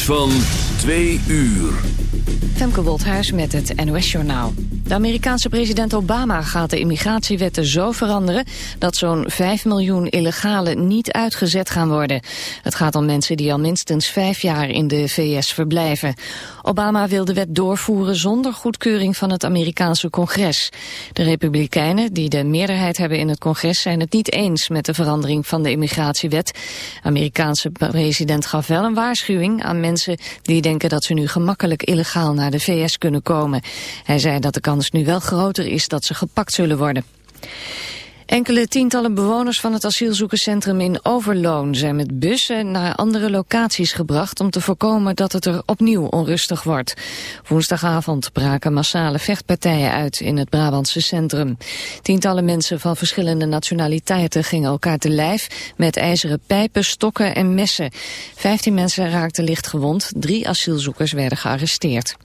Nieuws van 2 uur. Femke Wolthuis met het NOS Journaal. De Amerikaanse president Obama gaat de immigratiewetten zo veranderen... dat zo'n 5 miljoen illegalen niet uitgezet gaan worden. Het gaat om mensen die al minstens vijf jaar in de VS verblijven. Obama wil de wet doorvoeren zonder goedkeuring van het Amerikaanse congres. De Republikeinen, die de meerderheid hebben in het congres... zijn het niet eens met de verandering van de immigratiewet. Amerikaanse president gaf wel een waarschuwing aan mensen... die denken dat ze nu gemakkelijk illegaal naar de VS kunnen komen. Hij zei dat de kans nu wel groter is dat ze gepakt zullen worden. Enkele tientallen bewoners van het asielzoekerscentrum in Overloon zijn met bussen naar andere locaties gebracht om te voorkomen dat het er opnieuw onrustig wordt. Woensdagavond braken massale vechtpartijen uit in het Brabantse centrum. Tientallen mensen van verschillende nationaliteiten gingen elkaar te lijf met ijzeren pijpen, stokken en messen. Vijftien mensen raakten licht gewond, drie asielzoekers werden gearresteerd.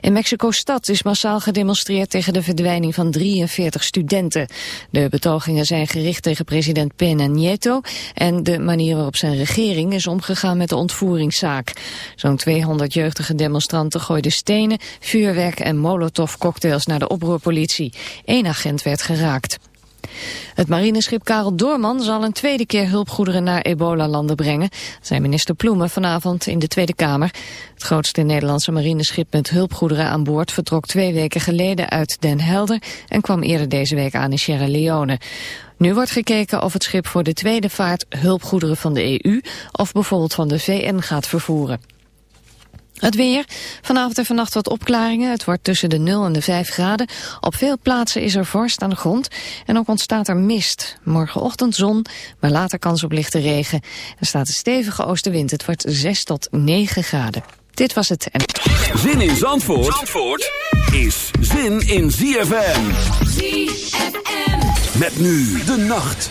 In Mexico-stad is massaal gedemonstreerd tegen de verdwijning van 43 studenten. De betogingen zijn gericht tegen president Peña Nieto en de manier waarop zijn regering is omgegaan met de ontvoeringszaak. Zo'n 200 jeugdige demonstranten gooiden stenen, vuurwerk en molotovcocktails naar de oproerpolitie. Eén agent werd geraakt. Het marineschip Karel Doorman zal een tweede keer hulpgoederen naar ebola-landen brengen, zei minister Ploemen vanavond in de Tweede Kamer. Het grootste Nederlandse marineschip met hulpgoederen aan boord vertrok twee weken geleden uit Den Helder en kwam eerder deze week aan in Sierra Leone. Nu wordt gekeken of het schip voor de tweede vaart hulpgoederen van de EU of bijvoorbeeld van de VN gaat vervoeren. Het weer. Vanavond en vannacht wat opklaringen. Het wordt tussen de 0 en de 5 graden. Op veel plaatsen is er vorst aan de grond. En ook ontstaat er mist. Morgenochtend zon, maar later kans op lichte regen. Er staat een stevige oostenwind. Het wordt 6 tot 9 graden. Dit was het. Zin in Zandvoort, Zandvoort is zin in ZFM. ZFM. Met nu de nacht.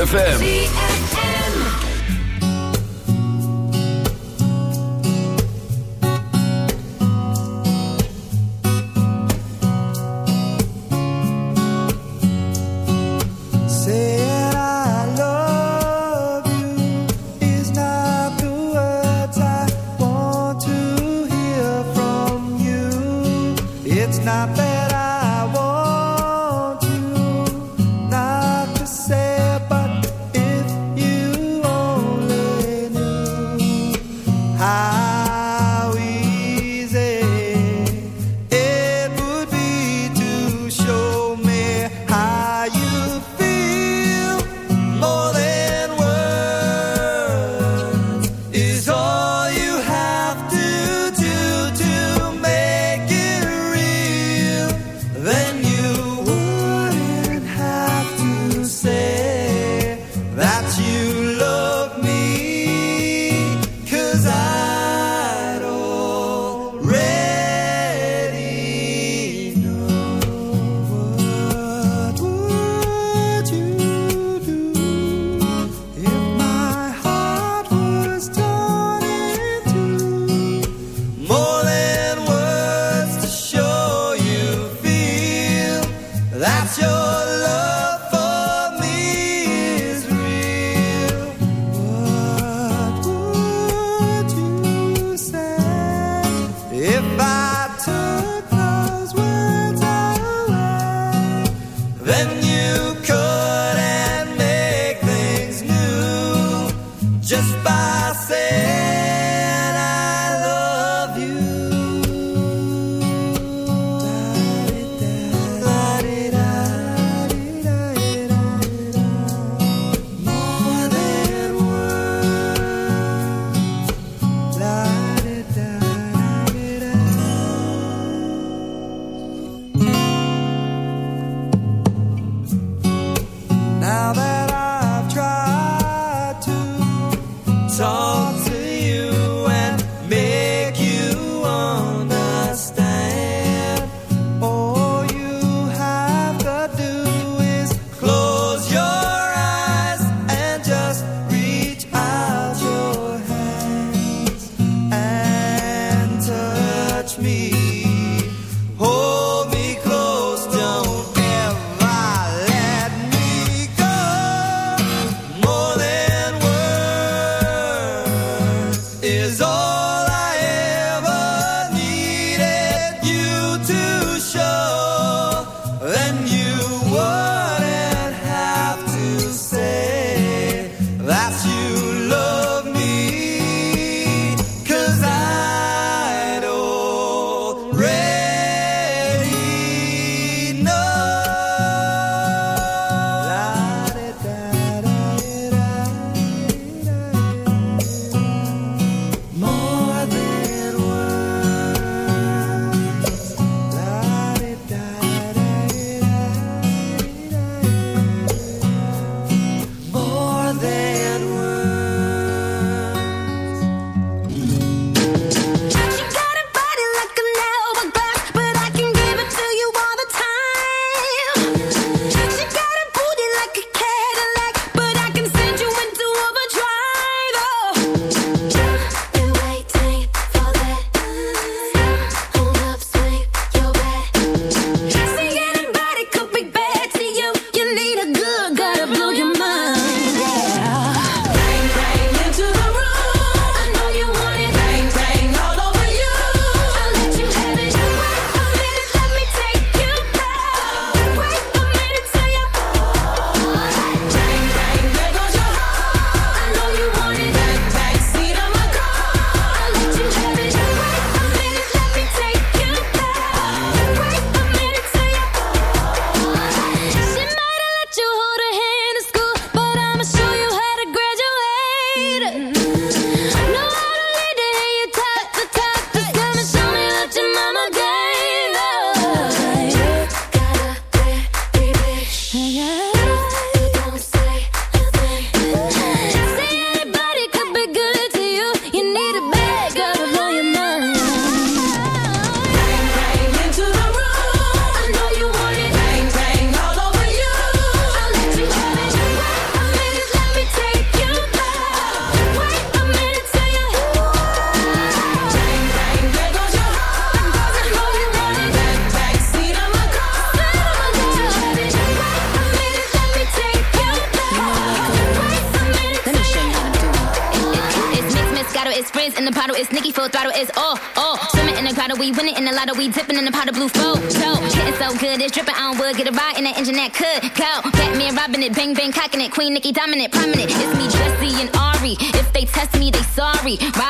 ZFM. it. Queen Nicki dominant, prominent. It's me, Jesse, and Ari. If they test me, they sorry. Ride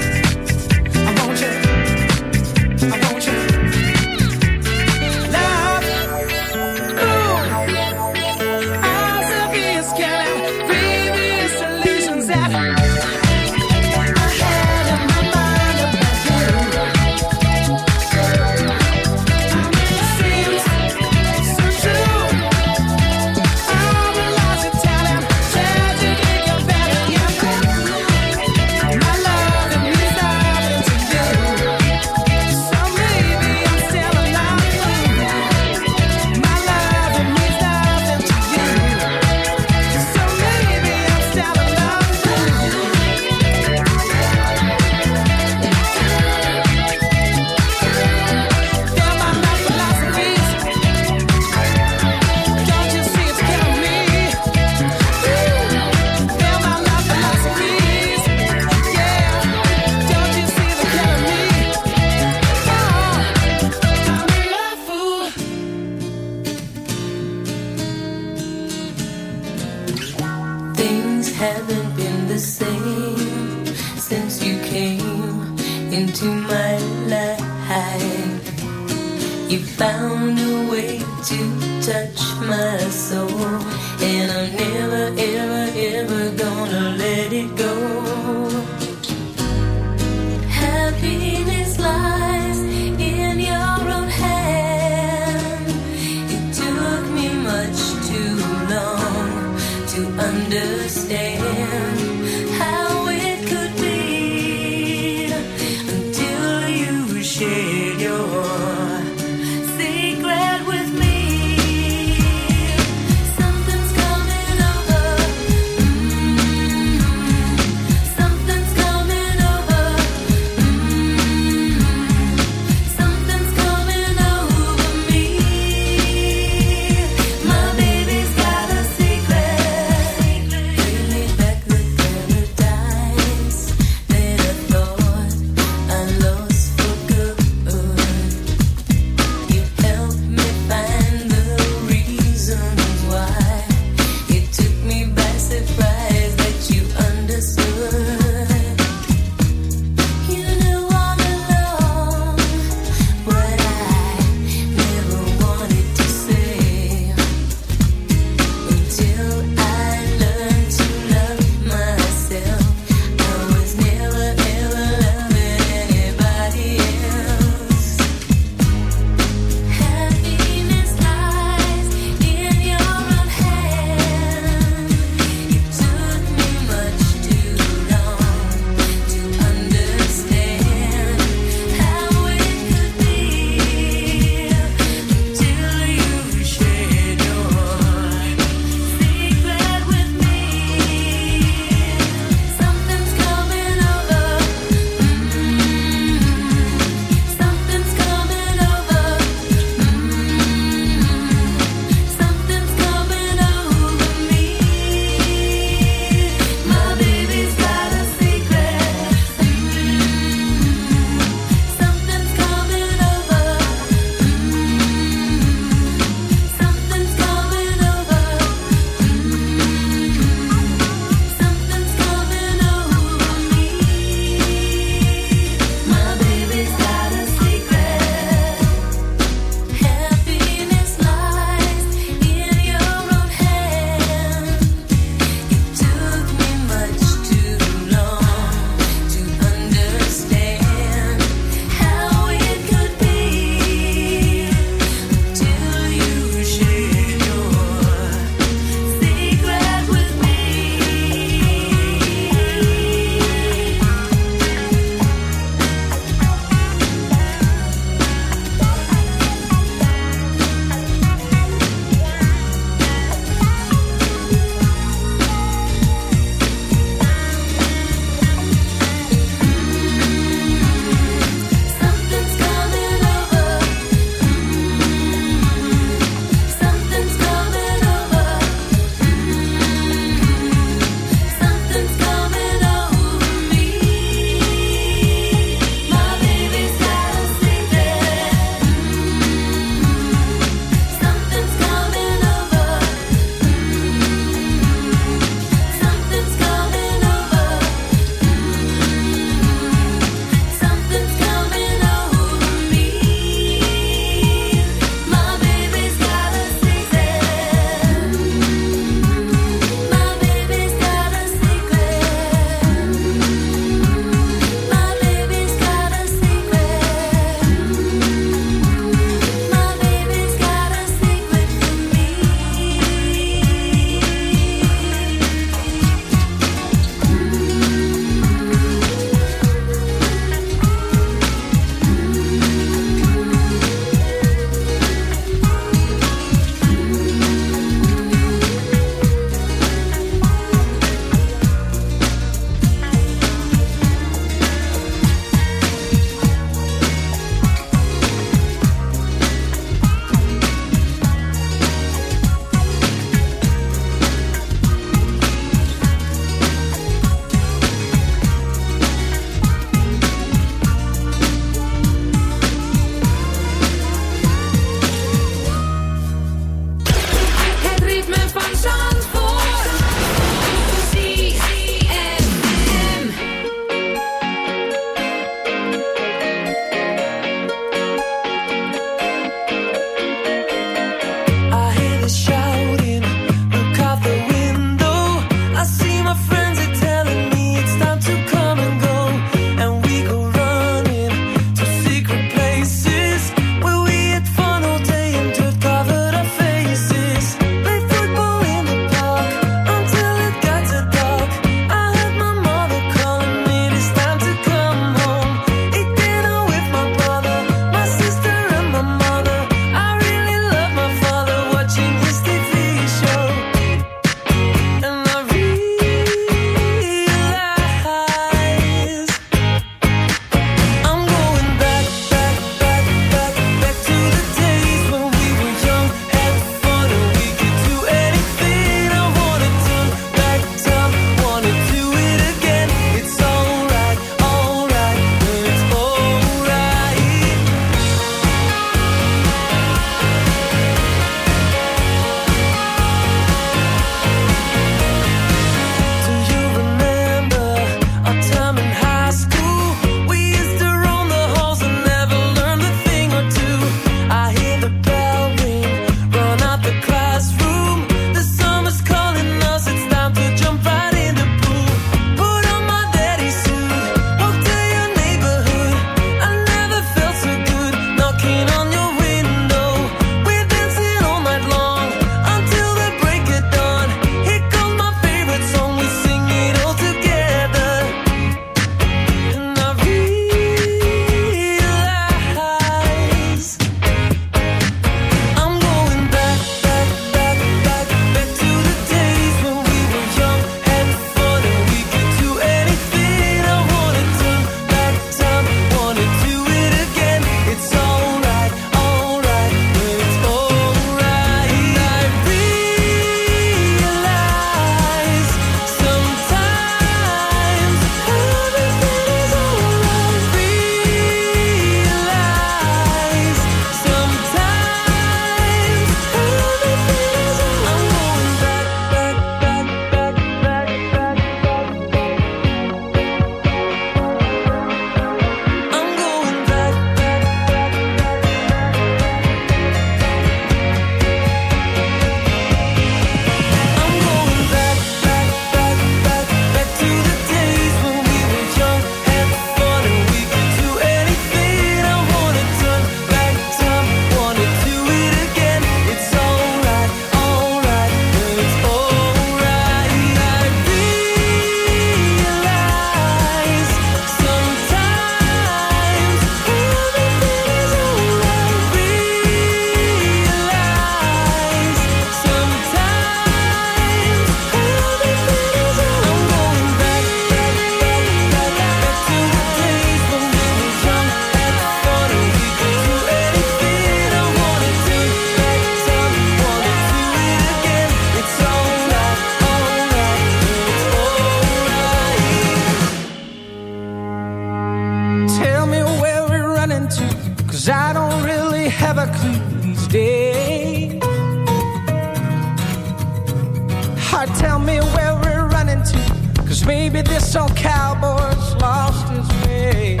idea where we're running to. Cause maybe this old cowboy's lost his way.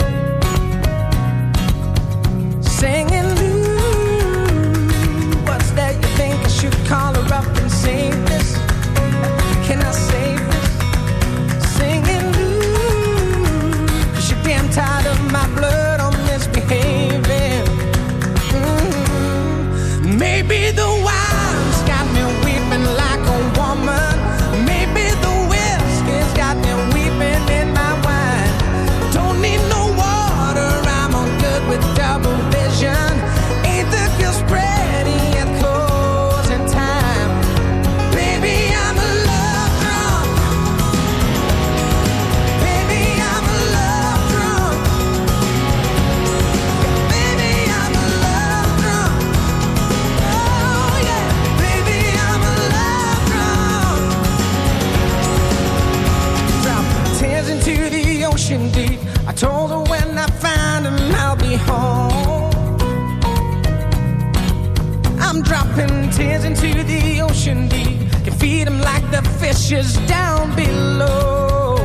ocean deep. You feed them like the fishes down below.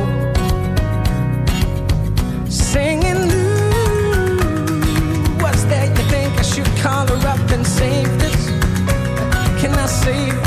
Singing, ooh, what's that you think I should call her up and save this? Can I save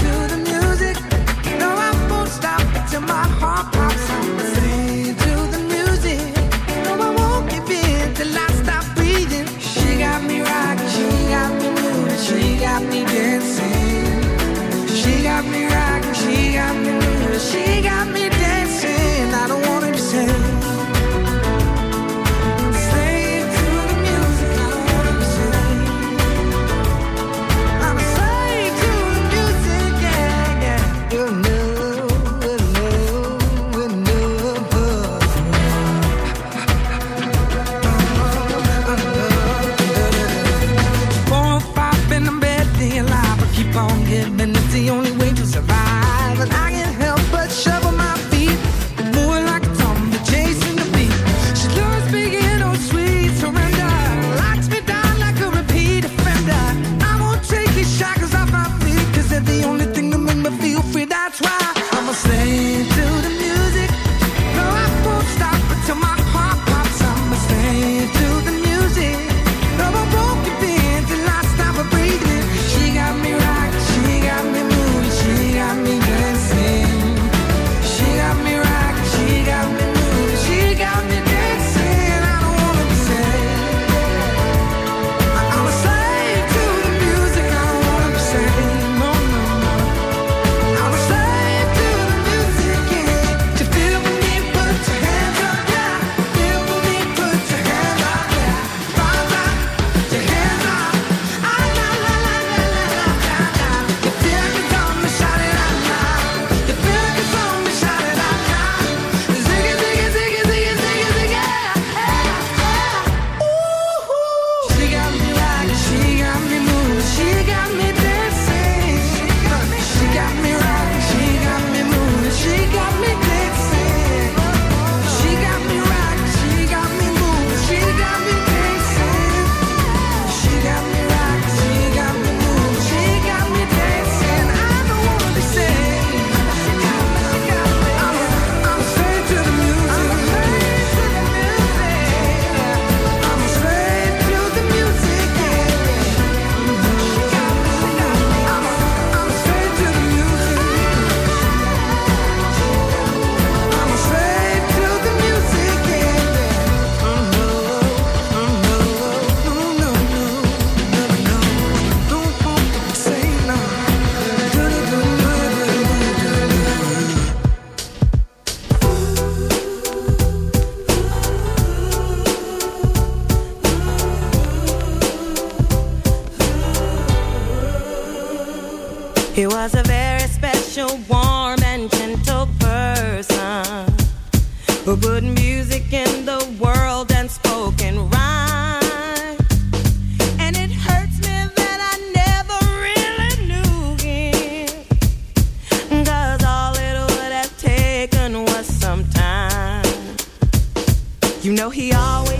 You know, he always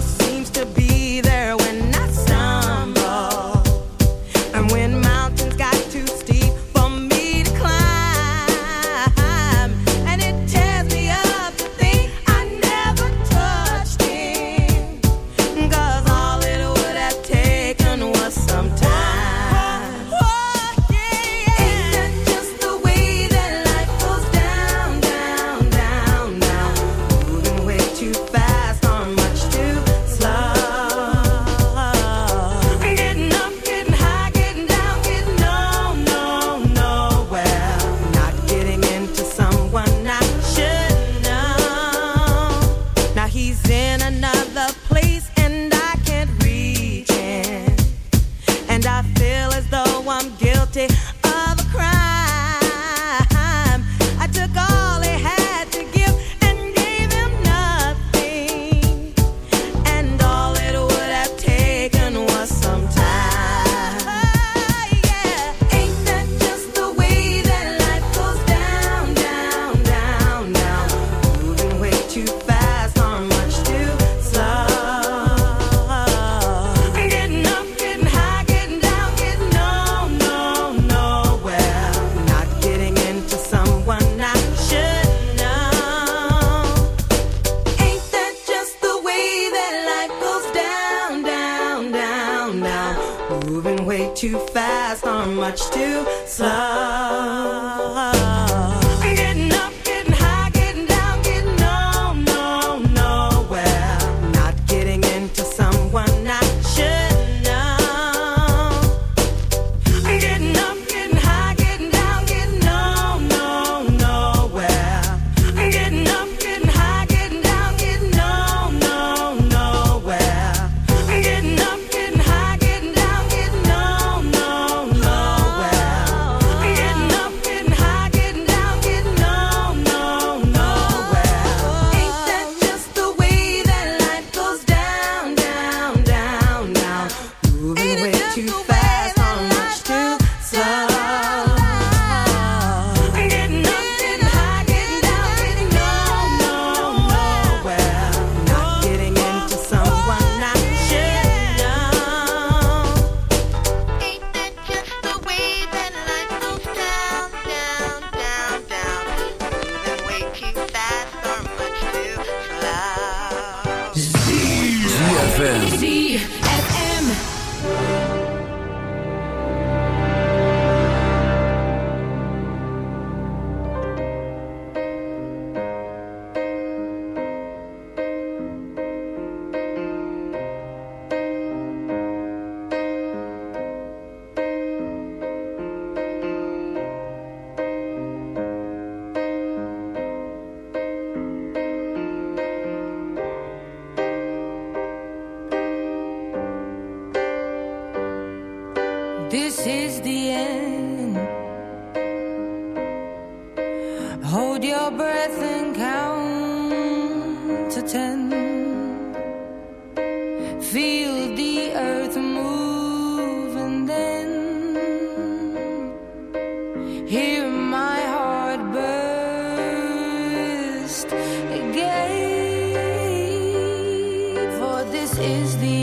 is the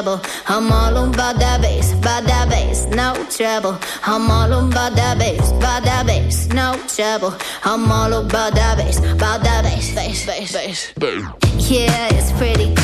I'm all on by that bass, by that bass, no trouble. I'm all on by that bass, by that bass, no trouble. I'm all on by that bass, by that bass, bass, bass, bass. Yeah, it's pretty.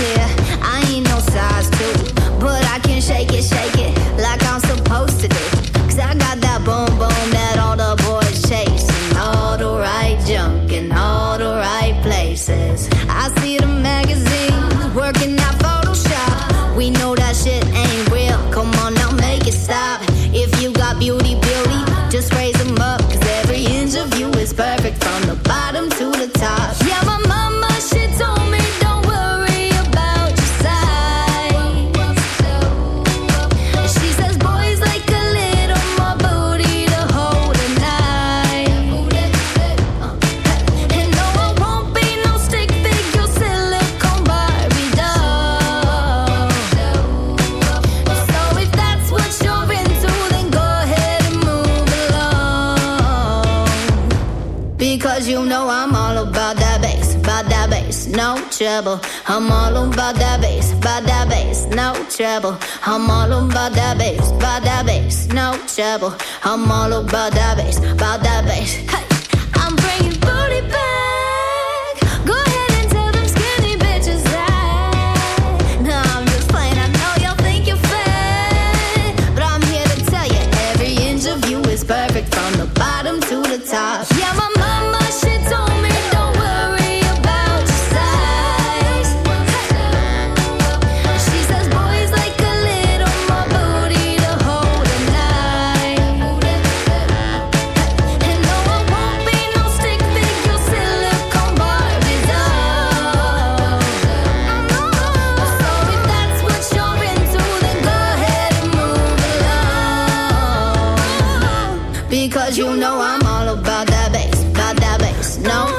but